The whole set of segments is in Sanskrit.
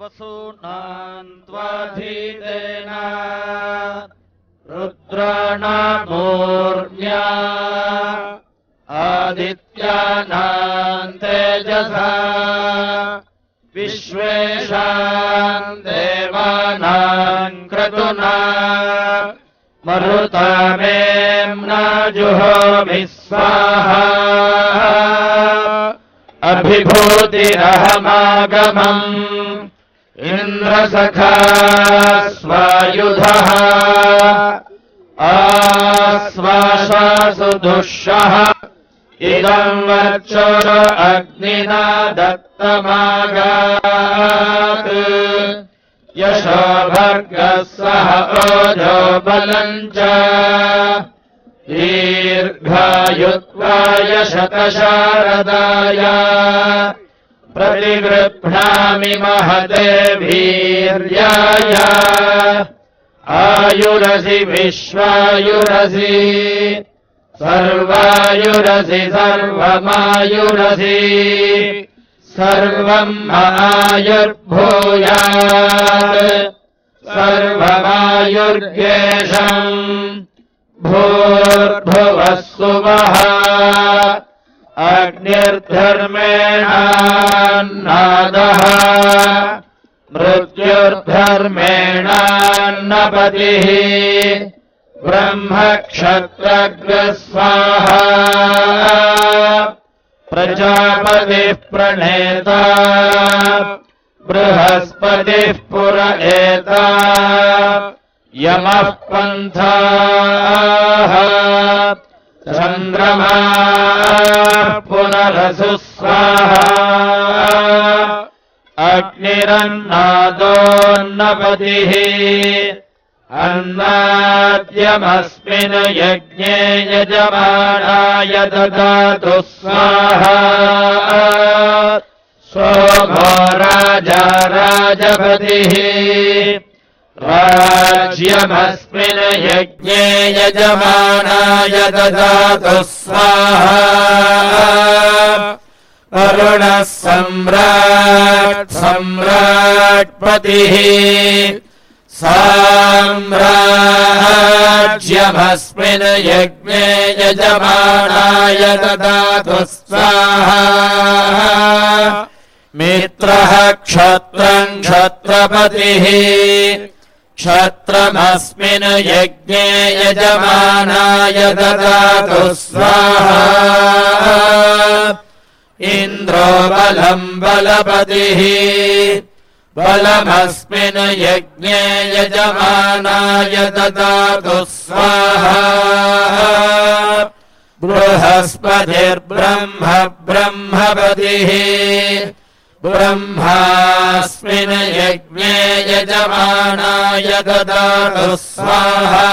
वसूनान्त्वाधीतेन रुद्राणामूर्ण्या आदित्यानाम् तेजसा विश्वेषाम् देवानाम् क्रतुना मरुतामेम्ना जुहोमि स्वाहा अभिभूतिरहमागमम् इन्द्रसखा स्वायुधः आश्वासासु दुःशः इदम् वर्चोर अग्निना दत्तमागात्। यशो भर्गः ओजो बलम् च। दीर्घायुत्वाय शतशारदाय प्रतिगृह्णामि महते वीर्याय। आयुरसि विश्वायुरसि सर्वायुरसि सर्वमायुरसि सर्वम् आयुर्भूयात् सर्वमायुर्गेशम् भूर्भुवः सुवः अग्निर्धर्मेणान्नादः मृत्युर्धर्मेणान्नपतिः। ब्रह्मक्षत्रग्रस्वाहा। प्रजापतिः प्रणेता। बृहस्पतिः पुर एता। यमः पन्थाः चन्द्रमा पुनरसु स्वाहा। अग्निरन्नादोन्नपतिः। अन्नाद्यमस्मिन् यज्ञे यजमानाय ददातु स्वाहा। सोमो राजा राजपतिः राज्यमस्मिन् यज्ञे यजमानाय ददातु स्वाहा। अरुणः सम्राट् सम्राट्पतिः साम्राज्यमस्मिन् यज्ञे यजमानाय ददातु स्वाहा। मित्रः क्षत्रम् क्षत्रपतिः क्षत्रमस्मिन् यज्ञे यजमानाय ददातु स्वाहा। इन्द्रो बलम् बलपतिः। बलमस्मिन् यज्ञे यजमानाय ददातु स्वाहा। बृहस्पतिर्ब्रह्म ब्रह्मपतिः ब्रह्मास्मिन् यज्ञे यजमानाय ददातु स्वाहा।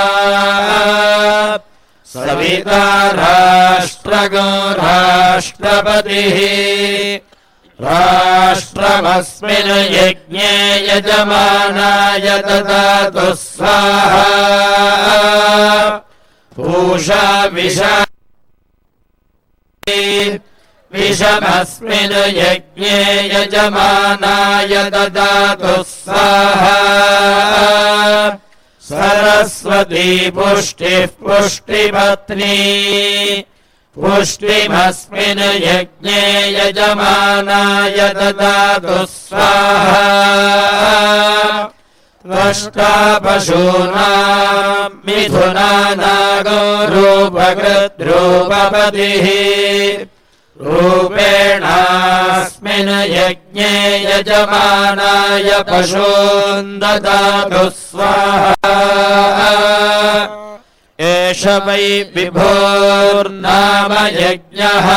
सविता राष्ट्रगो राष्ट्रपतिः राष्ट्रमस्मिन् यज्ञे यजमानाय ददातु स्वाहा। पूषा विषा विषमस्मिन् यज्ञे यजमानाय ददातु स्वाहा। सरस्वती पुष्टिः पुष्टिपत्नी। पुष्टिमस्मिन् यज्ञे यजमानाय ददातु स्वाहा। त्वष्टा पशूनाम् मिथुनानागो रूपकृद्रूपपतिः रूपेणास्मिन् यज्ञे यजमानाय पशून् ददातु स्वाहा। एष वै विभोर्नाम यज्ञः।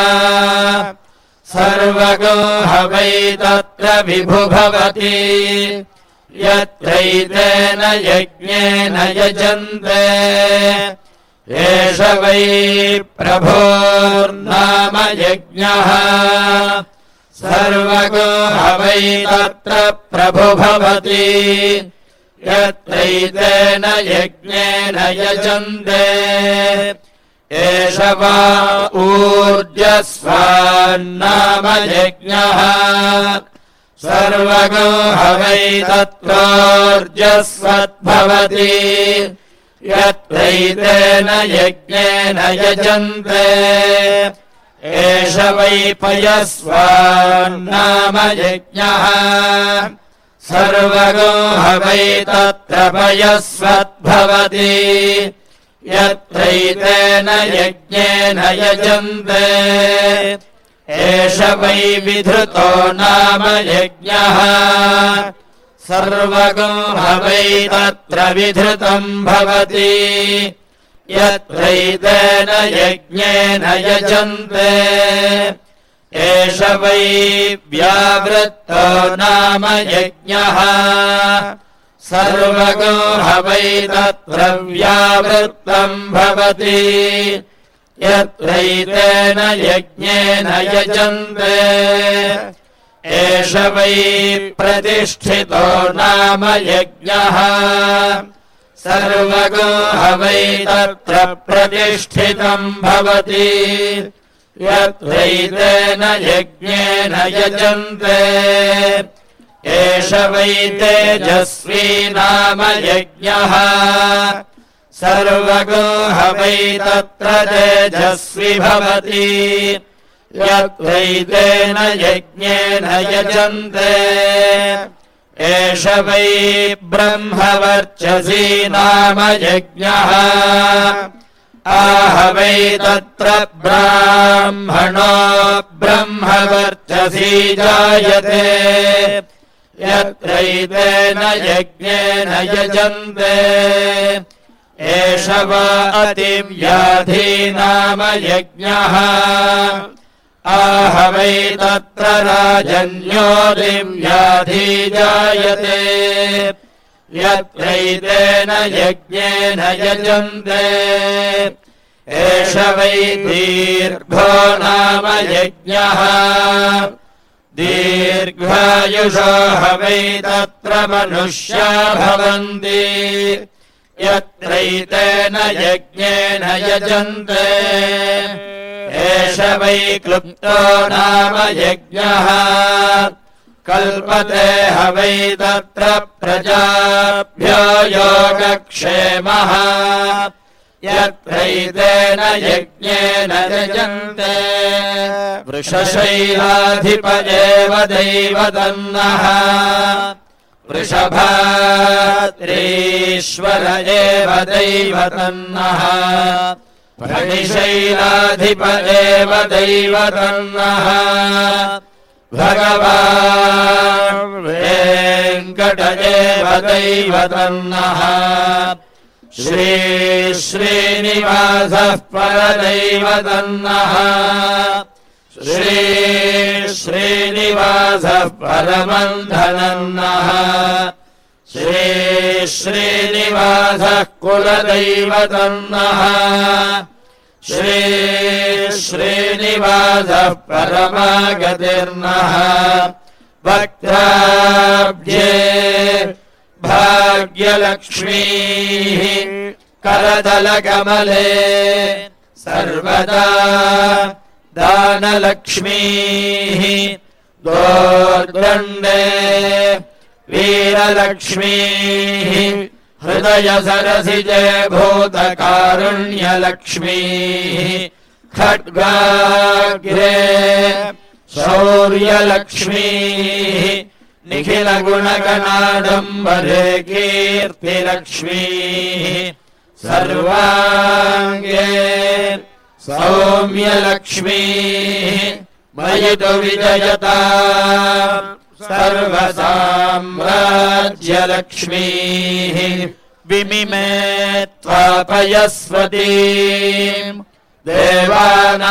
सर्वगो ह वै तत्र विभु भवति यत्रैतेन यज्ञेन यजन्ते एष वै प्रभोर्नाम यज्ञः सर्वगो ह वै तत्र प्रभु भवति यत्रैतेन यज्ञेन यजन्ते। एष वा ऊर्जस्वान्नाम यज्ञः सर्वगो हवै तत्रोर्जस्वद्भवति यत्रैतेन यज्ञेन यजन्ते। एष वै पयस्वान्नाम यज्ञः। सर्वगो हवै तत्र पयस्वद्भवति। यत्रैतेन यज्ञेन यजन्ते। एष वै विधृतो नाम यज्ञः सर्वगो हवै तत्र विधृतम् भवति। यत्रैतेन यज्ञेन यजन्ते। एष वै व्यावृत्तो नाम यज्ञः। सर्वगो हवै तत्र व्यावृत्तम् भवति। यत्रैतेन यज्ञेन यजन्ते एष वै प्रतिष्ठितो नाम यज्ञः। सर्वगो हवै तत्र प्रतिष्ठितम् भवति। यत्रैतेन यज्ञेन यजन्ते। एष वै तेजस्वी नाम यज्ञः। सर्वगो हवै तत्र तेजस्वि भवति यद्वैतेन यज्ञेन यजन्ते। एष वै ब्रह्मवर्चसी नाम यज्ञः। आह वै तत्र ब्राह्मणो ब्रह्मवर्चसी जायते। यत्रैतेन यज्ञेन यजन्ते। एष वा अतिव्याधी नाम यज्ञः आह वै तत्र राजन्योदिव्याधी जायते यत्रैतेन यज्ञेन यजन्ते। एष वै दीर्घो नाम यज्ञः। दीर्घायुषो हवै तत्र मनुष्या भवन्ति। यत्रैतेन यज्ञेन यजन्ते। एष वै क्लुप्तो नाम यज्ञः। कल्पते हवै तत्र प्रजाभ्यो योगक्षेमः। यत्रैतेन यज्ञेन यजन्ते वृषशैलाधिप एव दैवदन्नः वृषभात्रीश्वर एव दैवतन्नः फणिशैलाधिप एव दैवतन्नः। भगवान् वेङ्कट एव दैवतन्नः। श्री श्रीनिवासः परदैवतन्नः श्री श्रीनिवासः परमन्धनन्नः श्री श्रीनिवासः कुलदैवतन्नः श्री श्रीनिवासः परमागतिर्नः वक्त्राब्जे भाग्यलक्ष्मीः करदलकमले सर्वदा दानलक्ष्मीः। दोर्दण्डे वीरलक्ष्मीः। हृदयसरसिजे भूतकारुण्यलक्ष्मीः खड्गाग्रे शौर्यलक्ष्मीः। निखिलगुणगणाडम्बरे कीर्तिलक्ष्मीः। सर्वाङ्गे सौम्यलक्ष्मीः। मयितु विजयता सर्वसाम्राज्यलक्ष्मीः विमिमे त्वापयस्वती देवानाम्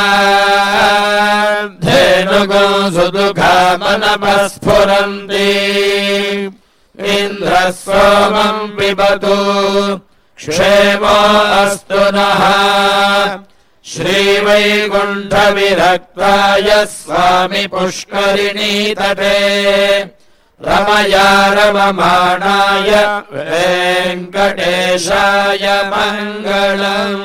धेनुगो सुदुघामनपस्फुरन्ति इन्द्रः सोमम् पिबतु क्षेमो अस्तु नः श्रीवैकुण्ठविरक्ताय स्वामि पुष्करिणीतटे रमया रममाणाय वेङ्कटेशाय मङ्गलम्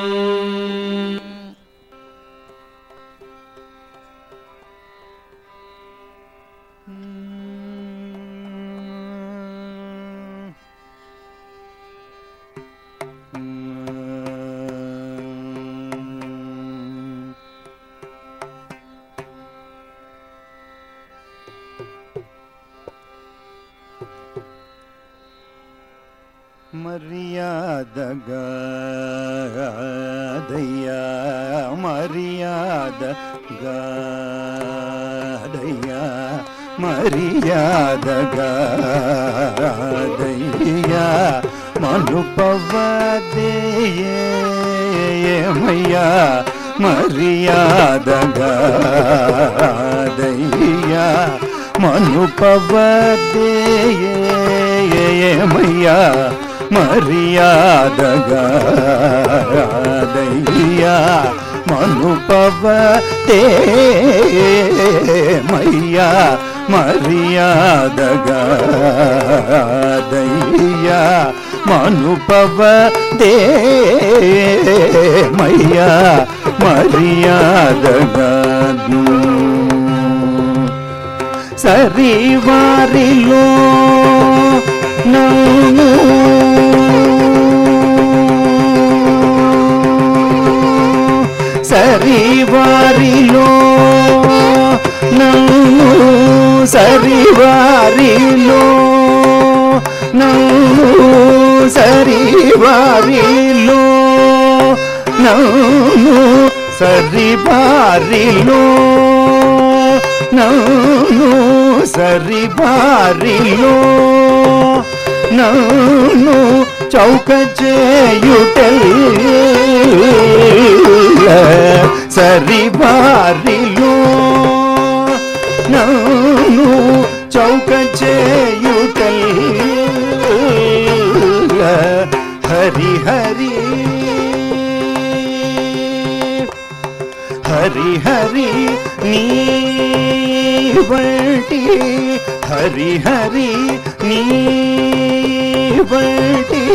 మర్యాదయ్యా మర్యాదగాదయ్యా మనుభవదేయమయ్యా మర్యాదగాదయ్యా మనుపవదేయమయ్యా మర్యాదగాదయ్యా మనుపవతే మయ్యా మర్యాదగయ్యా మనుపవతే మయ్యా మర్యాదగా సరి వారిలో నన్ను సరి వారిలో నన్ను సరి వారిలో నన్ను సరి వారిలో నన్ను సరి వారిలో నన్ను సరి వారిలో నన్ను చౌక చేయుటలే. ಲ ಸರಿ ಬಾರಿಲು ನಾನು ಚೌಕ చేయుటల్ల ಹರಿ ಹರಿ ಹರಿ ಹರಿ ನೀ ಬಳ್ಟಿ ಹರಿ ಹರಿ ನೀ ಬಳ್ಟಿ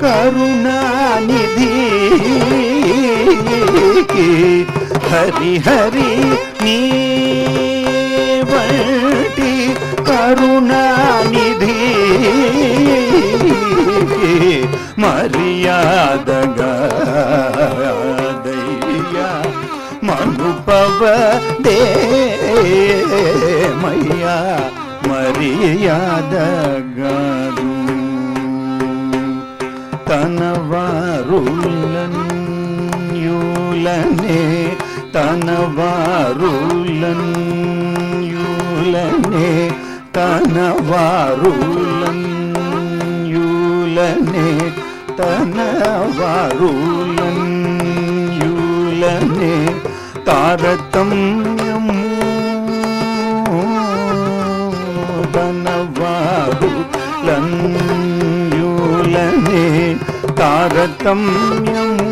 ಕರುಣಾನಿಧಿ ஹரி ஹரி நீ வண்டி கருணாநிதி மரியாதையா மனுபவ தேமையா மரியாதகாரு தனவாருள்ளன் వారులన్యూలనే తన వారులన్యూలనే తన వారులన్యూలనే తన వారులన్యూలనే తారతమ్యము ధనవారు లన్యూలనే తారతమ్యము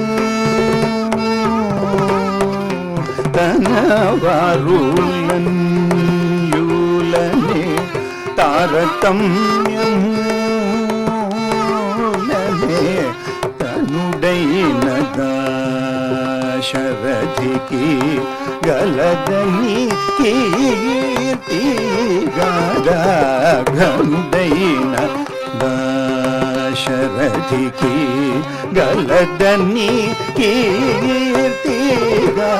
వారులన్యూలని తారతమ్యూలనే తనుడైన దాశరథికి గలదని కీర్తిగాఘనుడైన దాశరథికి గలదని కీర్తి కీర్తిగా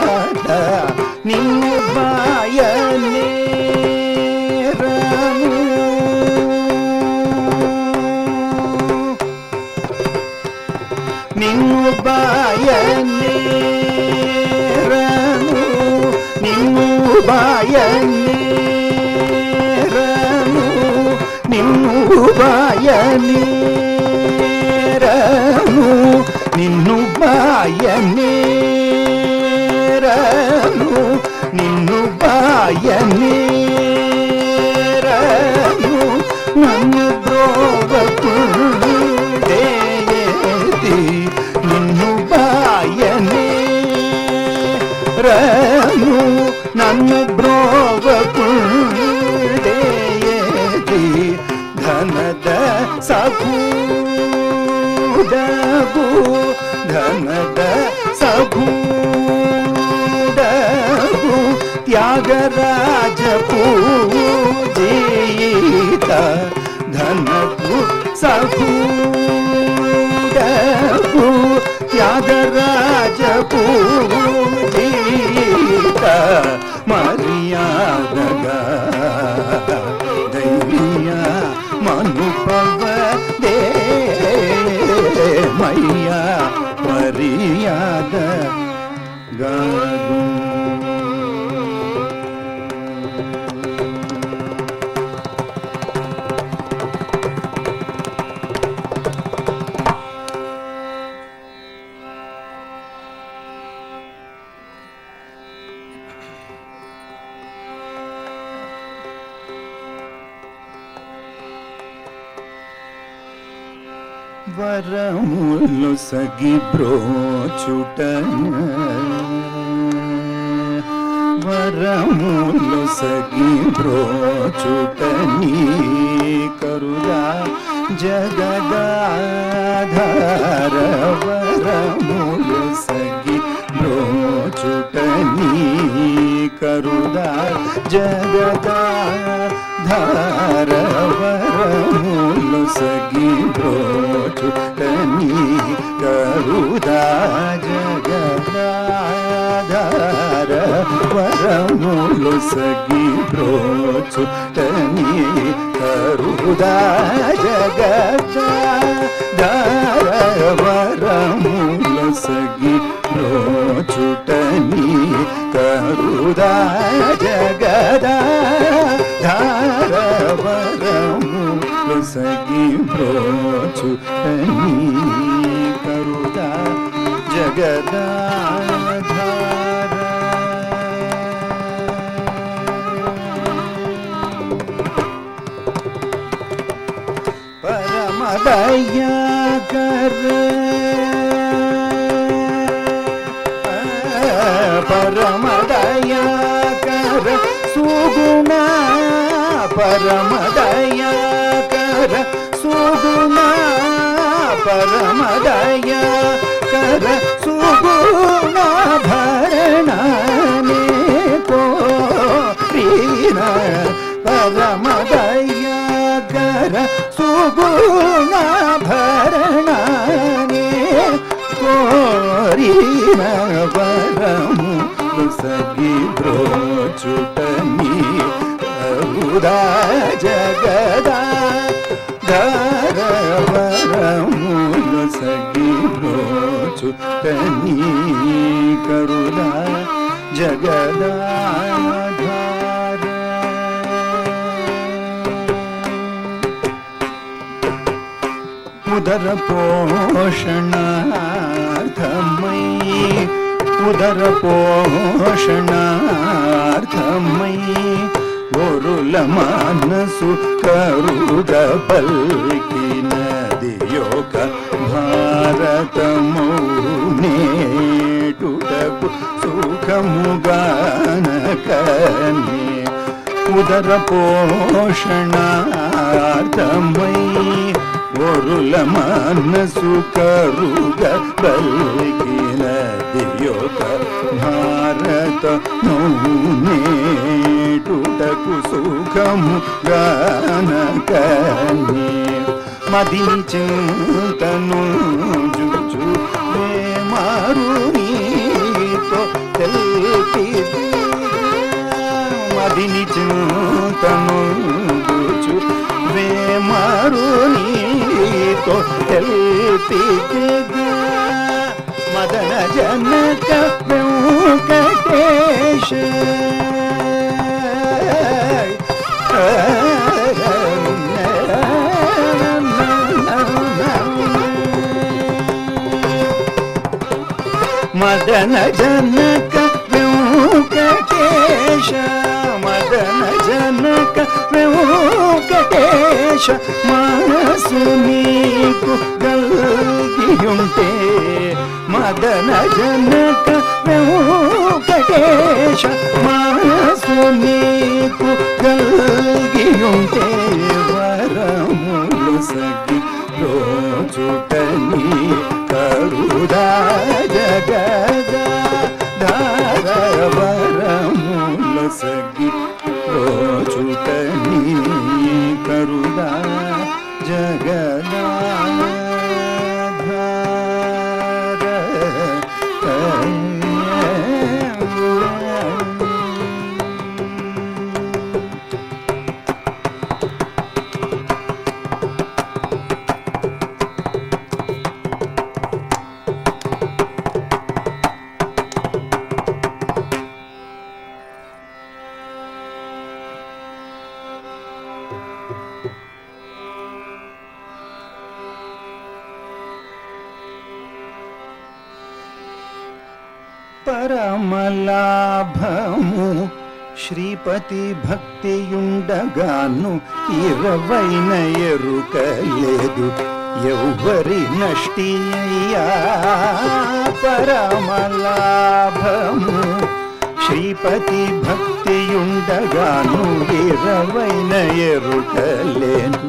நின்பாய நேரமு நின்பாய நேரமு நின்பாய நேரமு நின்பாய நேரமு நின்னுபாய நேரமு. నిన్ను బాయని నన్ను ద్రోవకు దేయేది నిన్ను బాయనేరము నన్ను బ్రోవకు దేయేది ఘనద సభూదూ ఘనద సభూ योगराज पूजीत धनपु सफूडपु पूजीता मरिया मर्यादगा ప్రోచుట వరములు సగి బ్రోచుట నీ కరుదా జగదాధార వరములు సగి బ్రోచుట నీ కరుదా జగదాధార వరములు సగి బ్రోచుట నీ జగదార వరములు సగి ప్రోచుటని కరుదా జగదార వరములు సగి ప్రోచుటని కరుదా జగదా ధార వరములు సగి ప్రోచుటని सदा जगदाधार परम दया कर। परम दया कर। सुगुना परम दया कर। सुगुना పరమదయ కర సుగుణాభరణే కోరిన పరమదయ కర సుగుణాభరణే కోరిన వరము సగి బ్రోచుటని ఉదాజ जगदाधार उदर पोषणार्थमयी उदर पोषणार्थमयी गुरुल मानसु करुद पल्किन दियो भारतमौने నేటుటకు సుఖముగానకనే ఉదర పోషణార్థమై ఒరుల మనసు కరుగ బల్కిన భారత నేటుటకు సుఖము గానకనే. మదిని చింతను జుజు మారుని అది నిజంతను వేమరునితో మదన జనక వెంకటేశ. మదన జన వెంకటేశ మనసు నీకు గల్గియుంటే మదన జనక వెంకటేశ మనసు నీకు గల్గియుంటే వరములు సగి రోజుటని కరుదా జగ శ్రీపతి భక్తియుండగాను ఇరవైన ఎరుకలేను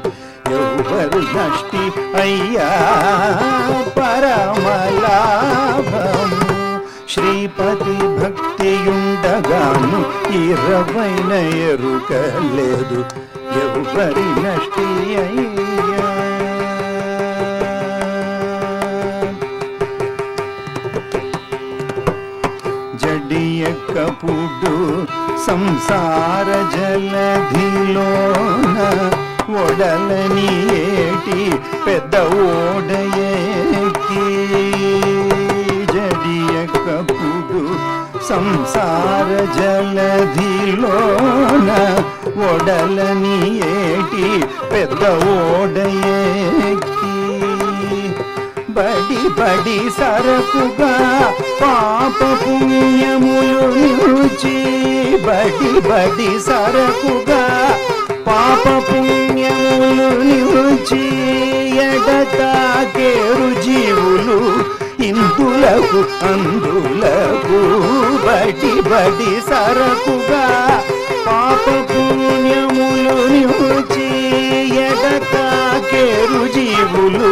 ఎవరు నష్టి అయ్యా? పరమలాభం. శ్రీపతి భక్తియుండగాను ఇరవైన ఎరుకలేదు ఎవరి నష్టి అయ్యా? జడియక్కపుడు సంసార జలధిలోన ఒడలని ఏటి పెద్ద ఓడయేకి. జడియక్కపుడు సంసార జలధిలోన ఒడలని ఏటి పెద్ద ఓడయేకి. బడి బడి సరకుగా బడి బడి సరకుగా పాప పుణ్యములు నిలిచి ఎడతాకేరు జీవులు ఇందులకు అందులకు బడి బడి సరకుగా పాప పుణ్యములు నిలిచి ఎడతాకేరు జీవులు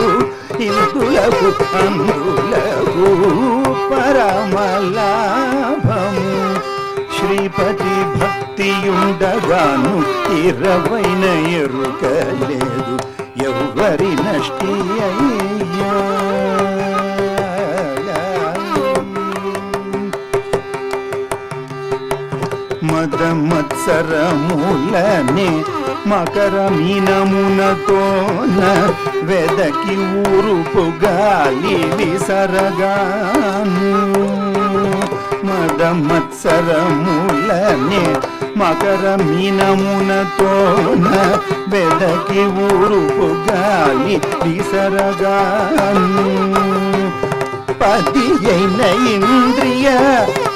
ఇందులకు అందులకు పరమలా భక్తియుండగాను ఇరవైన ఎరుకలేదు ఎవరి నష్టి అయ్యా. మద మత్సరములనే మకర మీనమునతోన వెదకి ఊరుపు గాలి విసరగాను. మద మత్సరములనే మకర మీనమునతోన వెదకి ఊరుపు గాలి విసరగాను. పతి అయిన ఇంద్రియ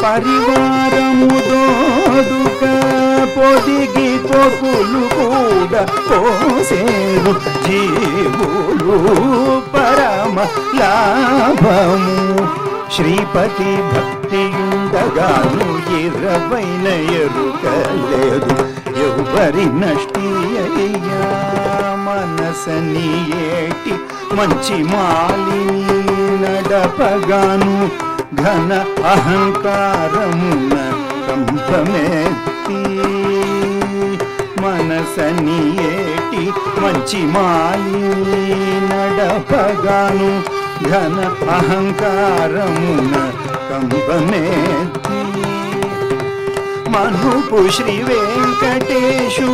పరివారము దోడుక పొదిగి కొకులు కూడా పోసేను జీవులు పరమ లాభము. ಶ್ರೀಪತಿ ಭಕ್ತಿಯುಂದಗಾನು ಇರವೈನಯರು ಕಲೆಯದು ಎವ್ವರಿ మనసని ఏటి మంచి మాలిని నడపగాను ఘన అహంకారమున కంపమెత్తి. ఏటి మంచి మాలిని నడపగాను घन अहंकार कम्बने मनुपु श्रीवेङ्कटेशु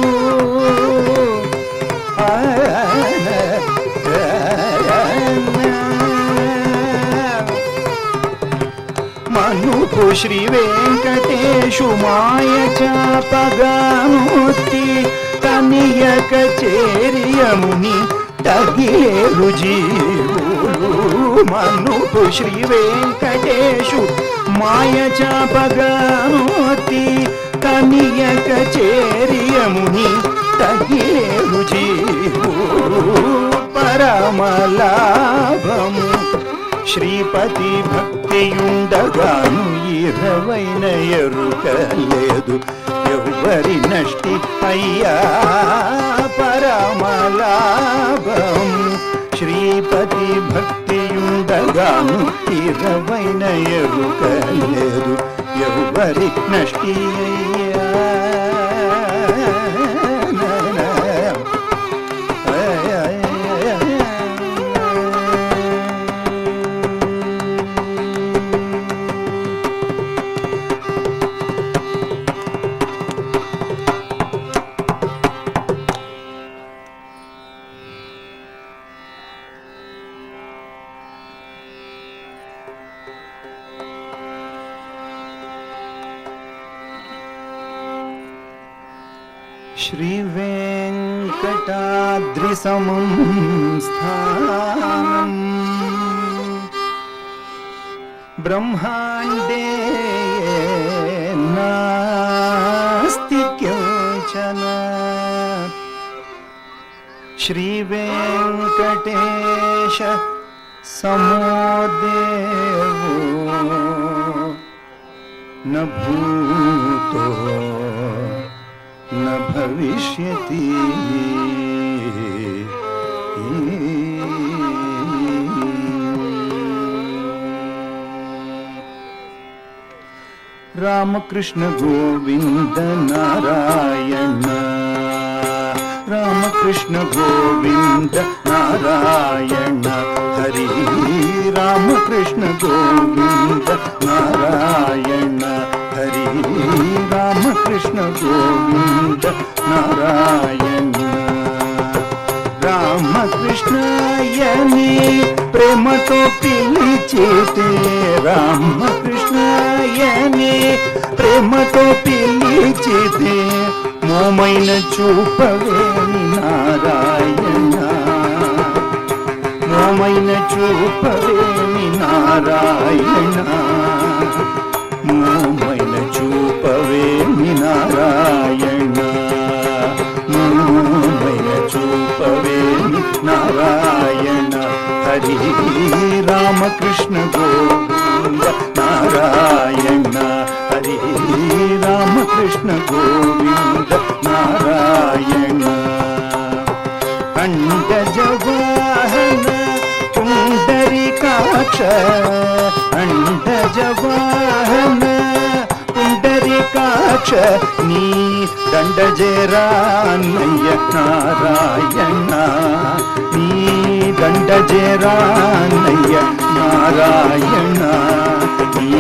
मनुपु श्रीवेङ्कटेशु माय च पगामुक्ति तनियकचेर्यमुनि తగిలేరు జీవులు మనుపు శ్రీ వెంకటేశు. మాయ చాపగానుతి తనియక చేరియముని తగిలేరు జీవులు పరమలాభము. శ్రీపతి భక్తియుండగాను ఇరవైన ఎరుకలేదు ఎవరి నష్టి అయ్యా. లాభం. శ్రీపతి భక్తియుండగాను ఇరవైన ఎరుకలేదు ఎవరి నష్టి అయ్యా श्रीवेङ्कटेश समोदेवो। न भूतो न भविष्यति। रामकृष्ण गोविन्द नारायण रामकृष्ण गोविन्द नारायण हरि रामकृष्ण गोविन्द नारायण हरि रामकृष्ण गोविन्द नारायण రామకృష్ణాయని ప్రేమతో పిలిచితే రామకృష్ణాయని ప్రేమతో పిలిచితే మోమైన చూపవేని చూపవేమి నారాయణ. మోమైన చూపవేమి నారాయణ. మోమైన చూపవేమి నారాయణ. హరి రామకృష్ణ గోవింద నారాయణ. హరి రామకృష్ణ గోవింద ಅಂಡಜವಾಹನ ಪುಂಡರಿಕಾಕ್ಷ ನೀ ದಂಡಜೇರಾನಯ್ಯ ನಾರಾಯಣ ನೀ ದಂಡಜೇರಾನಯ್ಯ ನಾರಾಯಣ ನೀ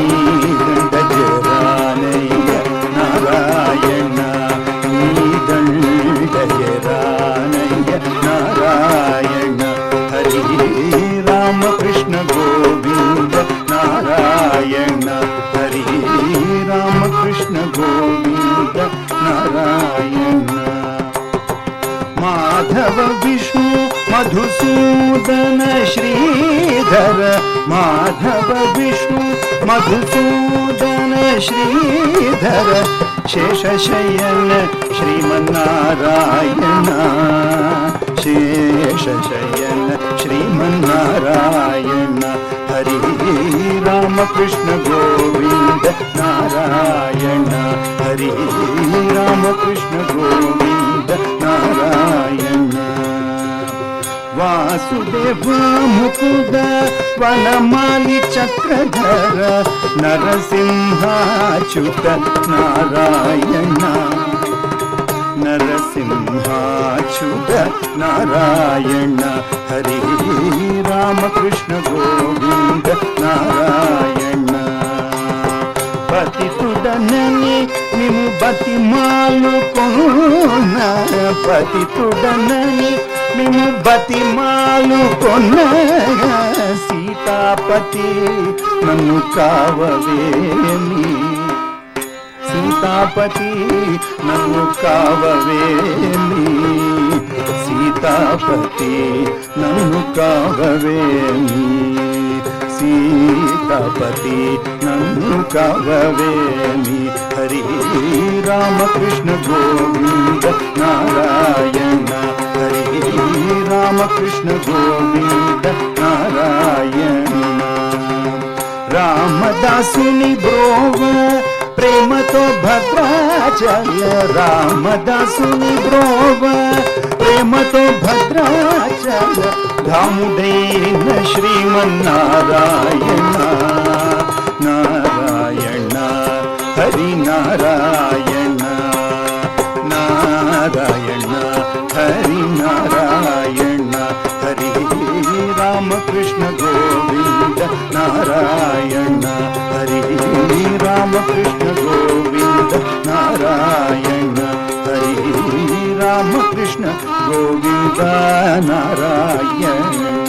श्रीधर माधव विष्णु मधुसूदन श्रीधर शेषशयन श्रीमन्नारायण शेषशयन श्रीमन्नारायण हरि रामकृष्ण गोविन्द नारायण हरि रामकृष्ण गोविन्द వాసుదేవ వనమాలి చక్రధర నరసింహాచ్యుత నారాయణ. నరసింహాచ్యుత నారాయణ హరి రామకృష్ణ గోవింద నారాయణ. పతితుడనని నిము బతిమాలు కొన పతితుడనని మేము బతిమాలు కొన్న సీతాపతి? నన్ను కావవేమి సీతాపతి నన్ను కావవేమి సీతాపతి నన్ను కావవేమి సీతాపతి నన్ను కావవేమి హరి రామకృష్ణ గోవింద नारायण रामदा सुनि भोवा प्रेमतो भद्राचार्य। रामदसो प्रेम तो भद्राचार्य। धेन श्रीमन्नारायण। नारायण हरिनारायण नारायण हरि रामकृष्ण गोविन्द नारायण हरि रामकृष्ण गोविन्द नारायण।